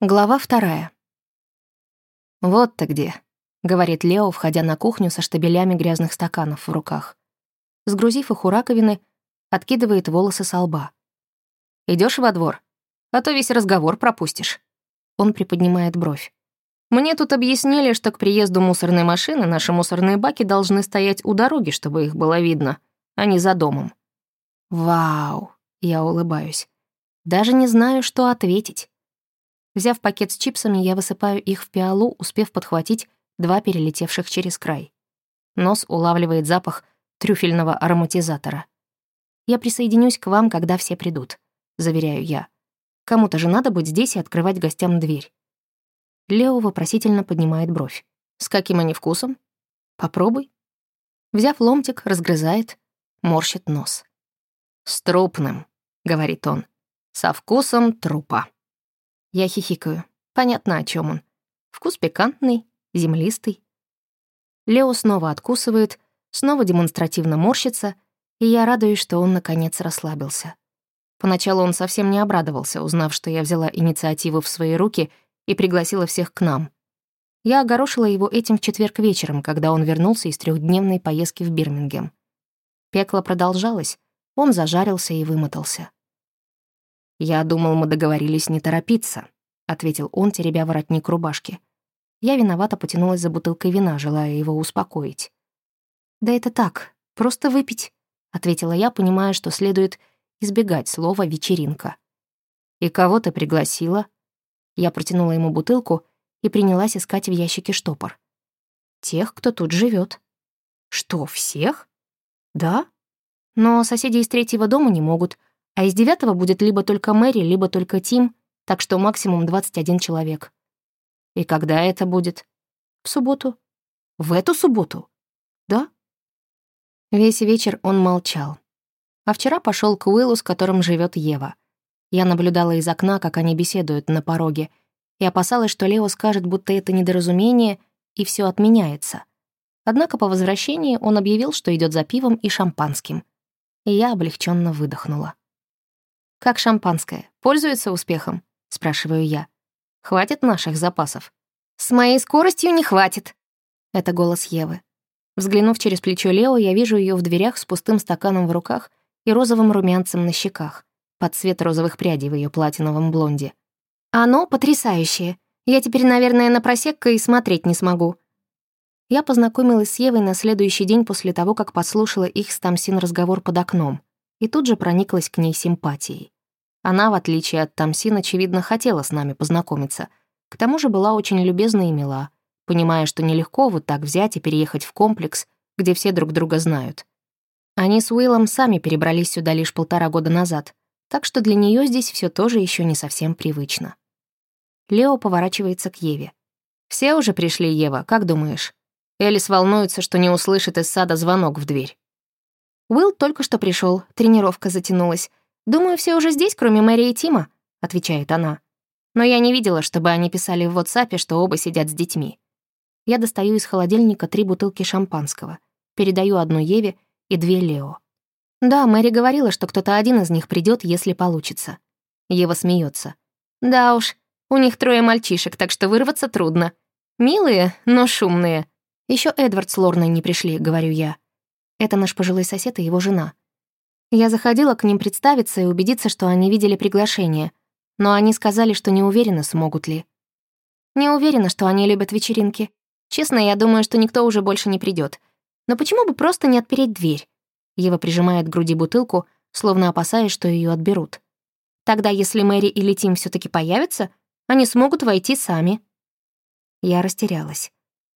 Глава вторая. «Вот ты где», — говорит Лео, входя на кухню со штабелями грязных стаканов в руках. Сгрузив их у раковины, откидывает волосы со лба. Идешь во двор? А то весь разговор пропустишь». Он приподнимает бровь. «Мне тут объяснили, что к приезду мусорной машины наши мусорные баки должны стоять у дороги, чтобы их было видно, а не за домом». «Вау!» — я улыбаюсь. «Даже не знаю, что ответить». Взяв пакет с чипсами, я высыпаю их в пиалу, успев подхватить два перелетевших через край. Нос улавливает запах трюфельного ароматизатора. «Я присоединюсь к вам, когда все придут», — заверяю я. «Кому-то же надо быть здесь и открывать гостям дверь». Лео вопросительно поднимает бровь. «С каким они вкусом?» «Попробуй». Взяв ломтик, разгрызает, морщит нос. «С трупным», — говорит он, — «со вкусом трупа». Я хихикаю. Понятно, о чем он. Вкус пикантный, землистый. Лео снова откусывает, снова демонстративно морщится, и я радуюсь, что он, наконец, расслабился. Поначалу он совсем не обрадовался, узнав, что я взяла инициативу в свои руки и пригласила всех к нам. Я огорошила его этим в четверг вечером, когда он вернулся из трехдневной поездки в Бирмингем. Пекло продолжалось, он зажарился и вымотался. «Я думал, мы договорились не торопиться», — ответил он, теребя воротник рубашки. Я виновато потянулась за бутылкой вина, желая его успокоить. «Да это так, просто выпить», — ответила я, понимая, что следует избегать слова «вечеринка». «И кого ты пригласила?» Я протянула ему бутылку и принялась искать в ящике штопор. «Тех, кто тут живет. «Что, всех?» «Да. Но соседи из третьего дома не могут, а из девятого будет либо только Мэри, либо только Тим, так что максимум 21 человек. И когда это будет? В субботу. В эту субботу? Да? Весь вечер он молчал. А вчера пошел к Уиллу, с которым живет Ева. Я наблюдала из окна, как они беседуют на пороге, и опасалась, что Лео скажет, будто это недоразумение, и все отменяется. Однако по возвращении он объявил, что идет за пивом и шампанским. И я облегченно выдохнула. «Как шампанское? Пользуется успехом?» — спрашиваю я. «Хватит наших запасов?» «С моей скоростью не хватит!» Это голос Евы. Взглянув через плечо Лео, я вижу ее в дверях с пустым стаканом в руках и розовым румянцем на щеках, под цвет розовых прядей в ее платиновом блонде. «Оно потрясающее. Я теперь, наверное, на просекка и смотреть не смогу». Я познакомилась с Евой на следующий день после того, как послушала их с Тамсин разговор под окном и тут же прониклась к ней симпатией. Она, в отличие от Тамсин, очевидно, хотела с нами познакомиться. К тому же была очень любезна и мила, понимая, что нелегко вот так взять и переехать в комплекс, где все друг друга знают. Они с Уиллом сами перебрались сюда лишь полтора года назад, так что для нее здесь все тоже еще не совсем привычно. Лео поворачивается к Еве. «Все уже пришли, Ева, как думаешь?» Элис волнуется, что не услышит из сада звонок в дверь. «Уилл только что пришел, тренировка затянулась. Думаю, все уже здесь, кроме Мэри и Тима», — отвечает она. Но я не видела, чтобы они писали в WhatsApp, что оба сидят с детьми. Я достаю из холодильника три бутылки шампанского, передаю одну Еве и две Лео. Да, Мэри говорила, что кто-то один из них придет, если получится. Ева смеется. Да уж, у них трое мальчишек, так что вырваться трудно. Милые, но шумные. Еще Эдвард с Лорной не пришли, говорю я. Это наш пожилой сосед и его жена. Я заходила к ним представиться и убедиться, что они видели приглашение, но они сказали, что не уверены, смогут ли. Не уверена, что они любят вечеринки. Честно, я думаю, что никто уже больше не придет. Но почему бы просто не отпереть дверь? Ева прижимает к груди бутылку, словно опасаясь, что ее отберут. Тогда, если Мэри или Тим все таки появятся, они смогут войти сами. Я растерялась.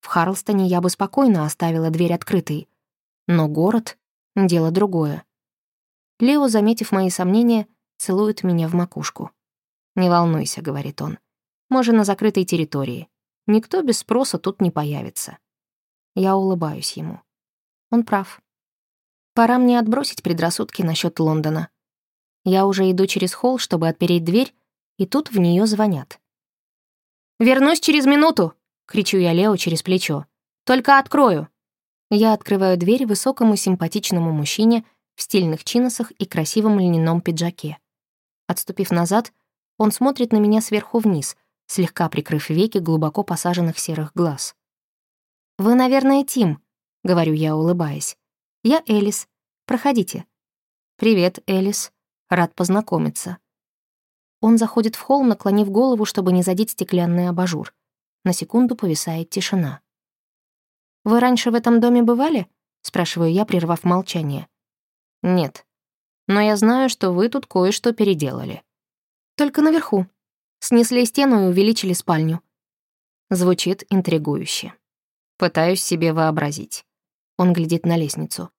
В Харлстоне я бы спокойно оставила дверь открытой, но город — дело другое. Лео, заметив мои сомнения, целует меня в макушку. «Не волнуйся», — говорит он. «Мы же на закрытой территории. Никто без спроса тут не появится». Я улыбаюсь ему. Он прав. Пора мне отбросить предрассудки насчет Лондона. Я уже иду через холл, чтобы отпереть дверь, и тут в нее звонят. «Вернусь через минуту!» — кричу я Лео через плечо. «Только открою!» Я открываю дверь высокому симпатичному мужчине в стильных чиносах и красивом льняном пиджаке. Отступив назад, он смотрит на меня сверху вниз, слегка прикрыв веки глубоко посаженных серых глаз. «Вы, наверное, Тим», — говорю я, улыбаясь. «Я Элис. Проходите». «Привет, Элис. Рад познакомиться». Он заходит в холл, наклонив голову, чтобы не задеть стеклянный абажур. На секунду повисает тишина. «Вы раньше в этом доме бывали?» — спрашиваю я, прервав молчание. «Нет. Но я знаю, что вы тут кое-что переделали». «Только наверху. Снесли стену и увеличили спальню». Звучит интригующе. Пытаюсь себе вообразить. Он глядит на лестницу.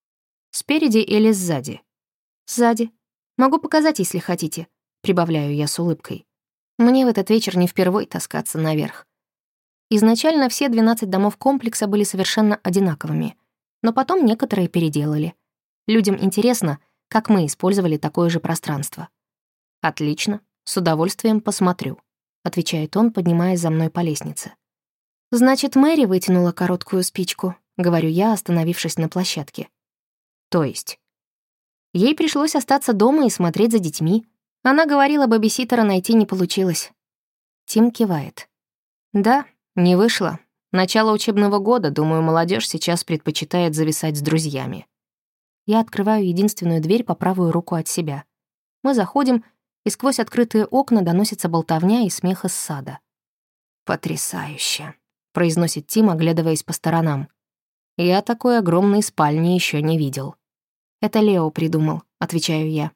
Спереди или сзади? Сзади. Могу показать, если хотите, прибавляю я с улыбкой. Мне в этот вечер не впервой таскаться наверх. Изначально все 12 домов комплекса были совершенно одинаковыми, но потом некоторые переделали. Людям интересно, как мы использовали такое же пространство. «Отлично, с удовольствием посмотрю», — отвечает он, поднимаясь за мной по лестнице. «Значит, Мэри вытянула короткую спичку», — говорю я, остановившись на площадке. «То есть?» Ей пришлось остаться дома и смотреть за детьми. Она говорила, бабиситера найти не получилось. Тим кивает. «Да, не вышло. Начало учебного года, думаю, молодежь сейчас предпочитает зависать с друзьями». Я открываю единственную дверь по правую руку от себя. Мы заходим, и сквозь открытые окна доносится болтовня и смех из сада. «Потрясающе!» произносит Тим, оглядываясь по сторонам. «Я такой огромной спальни еще не видел». «Это Лео придумал», — отвечаю я.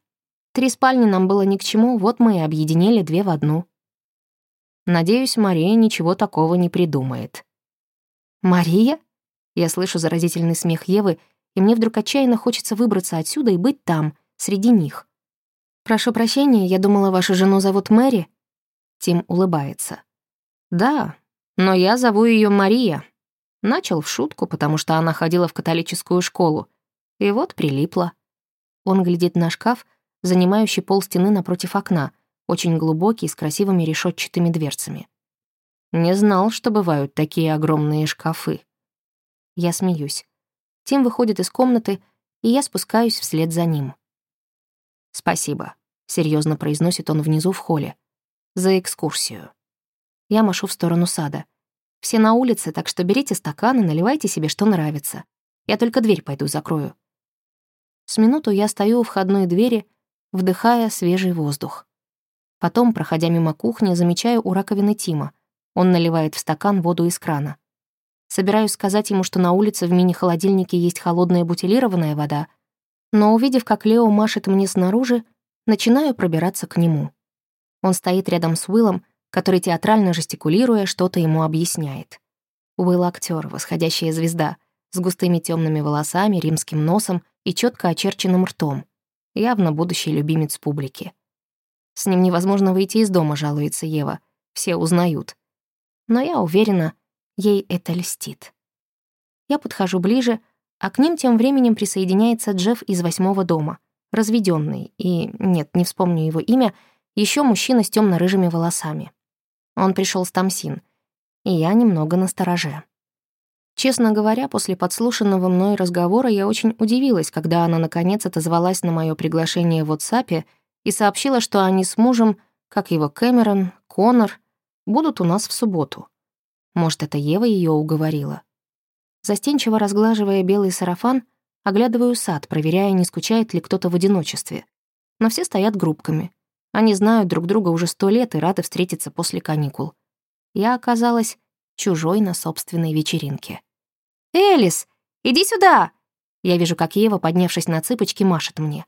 «Три спальни нам было ни к чему, вот мы и объединили две в одну». Надеюсь, Мария ничего такого не придумает. «Мария?» Я слышу заразительный смех Евы, и мне вдруг отчаянно хочется выбраться отсюда и быть там, среди них. «Прошу прощения, я думала, вашу жену зовут Мэри?» Тим улыбается. «Да, но я зову ее Мария. Начал в шутку, потому что она ходила в католическую школу. И вот прилипла. Он глядит на шкаф, занимающий пол стены напротив окна, очень глубокий, с красивыми решетчатыми дверцами. Не знал, что бывают такие огромные шкафы. Я смеюсь. Тим выходит из комнаты, и я спускаюсь вслед за ним. «Спасибо», — серьезно произносит он внизу в холле, — «за экскурсию». Я машу в сторону сада. Все на улице, так что берите стакан и наливайте себе, что нравится. Я только дверь пойду закрою. С минуту я стою у входной двери, вдыхая свежий воздух. Потом, проходя мимо кухни, замечаю у раковины Тима. Он наливает в стакан воду из крана. Собираюсь сказать ему, что на улице в мини-холодильнике есть холодная бутилированная вода, но, увидев, как Лео машет мне снаружи, начинаю пробираться к нему. Он стоит рядом с Уиллом, который театрально жестикулируя что-то ему объясняет. Уилл — актер, восходящая звезда, с густыми темными волосами, римским носом и четко очерченным ртом. Явно будущий любимец публики. С ним невозможно выйти из дома, жалуется Ева. Все узнают. Но я уверена, ей это льстит. Я подхожу ближе, а к ним тем временем присоединяется Джефф из восьмого дома, разведенный и, нет, не вспомню его имя, еще мужчина с темно рыжими волосами. Он пришел с Тамсин, и я немного настороже. Честно говоря, после подслушанного мной разговора я очень удивилась, когда она наконец отозвалась на мое приглашение в WhatsApp и сообщила, что они с мужем, как его Кэмерон, Конор, будут у нас в субботу. Может, это Ева ее уговорила. Застенчиво разглаживая белый сарафан, оглядываю сад, проверяя, не скучает ли кто-то в одиночестве. Но все стоят группками. Они знают друг друга уже сто лет и рады встретиться после каникул. Я оказалась чужой на собственной вечеринке. «Элис, иди сюда!» Я вижу, как Ева, поднявшись на цыпочки, машет мне.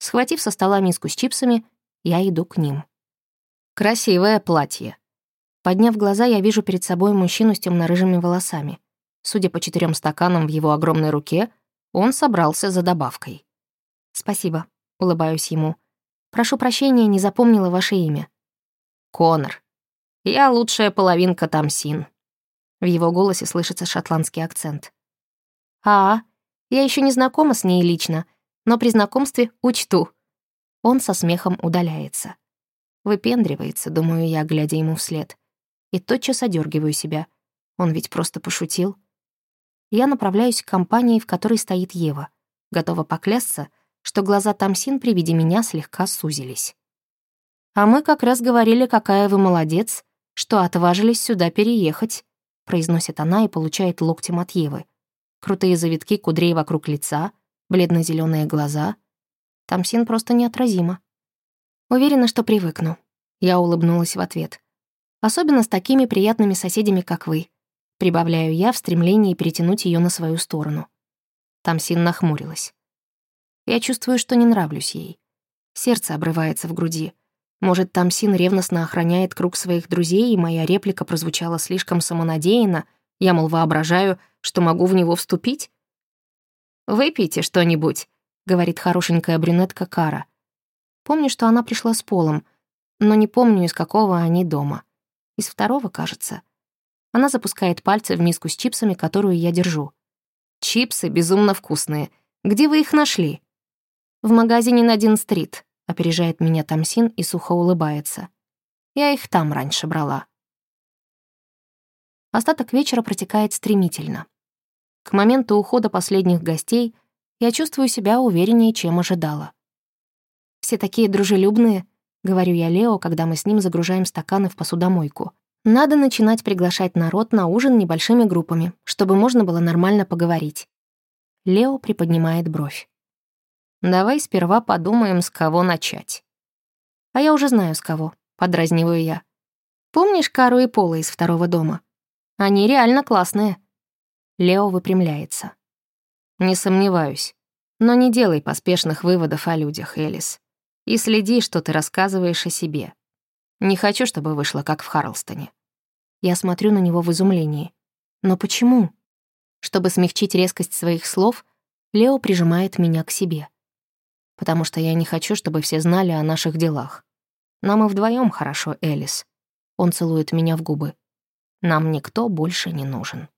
Схватив со стола миску с чипсами, я иду к ним. Красивое платье. Подняв глаза, я вижу перед собой мужчину с темно-рыжими волосами. Судя по четырем стаканам в его огромной руке, он собрался за добавкой. «Спасибо», — улыбаюсь ему. Прошу прощения, не запомнила ваше имя». «Конор. Я лучшая половинка Тамсин». В его голосе слышится шотландский акцент. «А, я еще не знакома с ней лично, но при знакомстве учту». Он со смехом удаляется. Выпендривается, думаю я, глядя ему вслед. И тотчас одергиваю себя. Он ведь просто пошутил. Я направляюсь к компании, в которой стоит Ева. Готова поклясться — что глаза Тамсин при виде меня слегка сузились. «А мы как раз говорили, какая вы молодец, что отважились сюда переехать», произносит она и получает локтем от Евы. Крутые завитки кудрей вокруг лица, бледно зеленые глаза. Тамсин просто неотразима. Уверена, что привыкну. Я улыбнулась в ответ. Особенно с такими приятными соседями, как вы. Прибавляю я в стремлении перетянуть ее на свою сторону. Тамсин нахмурилась. Я чувствую, что не нравлюсь ей. Сердце обрывается в груди. Может, Тамсин ревностно охраняет круг своих друзей, и моя реплика прозвучала слишком самонадеянно, я, мол, воображаю, что могу в него вступить? «Выпейте что-нибудь», — говорит хорошенькая брюнетка Кара. Помню, что она пришла с Полом, но не помню, из какого они дома. Из второго, кажется. Она запускает пальцы в миску с чипсами, которую я держу. «Чипсы безумно вкусные. Где вы их нашли?» «В магазине на Дин-стрит», — опережает меня Тамсин и сухо улыбается. «Я их там раньше брала». Остаток вечера протекает стремительно. К моменту ухода последних гостей я чувствую себя увереннее, чем ожидала. «Все такие дружелюбные», — говорю я Лео, когда мы с ним загружаем стаканы в посудомойку. «Надо начинать приглашать народ на ужин небольшими группами, чтобы можно было нормально поговорить». Лео приподнимает бровь. «Давай сперва подумаем, с кого начать». «А я уже знаю, с кого», — подразниваю я. «Помнишь Кару и Пола из второго дома? Они реально классные». Лео выпрямляется. «Не сомневаюсь. Но не делай поспешных выводов о людях, Элис и следи, что ты рассказываешь о себе. Не хочу, чтобы вышло, как в Харлстоне». Я смотрю на него в изумлении. «Но почему?» Чтобы смягчить резкость своих слов, Лео прижимает меня к себе. «Потому что я не хочу, чтобы все знали о наших делах. Нам и вдвоем хорошо, Элис». Он целует меня в губы. «Нам никто больше не нужен».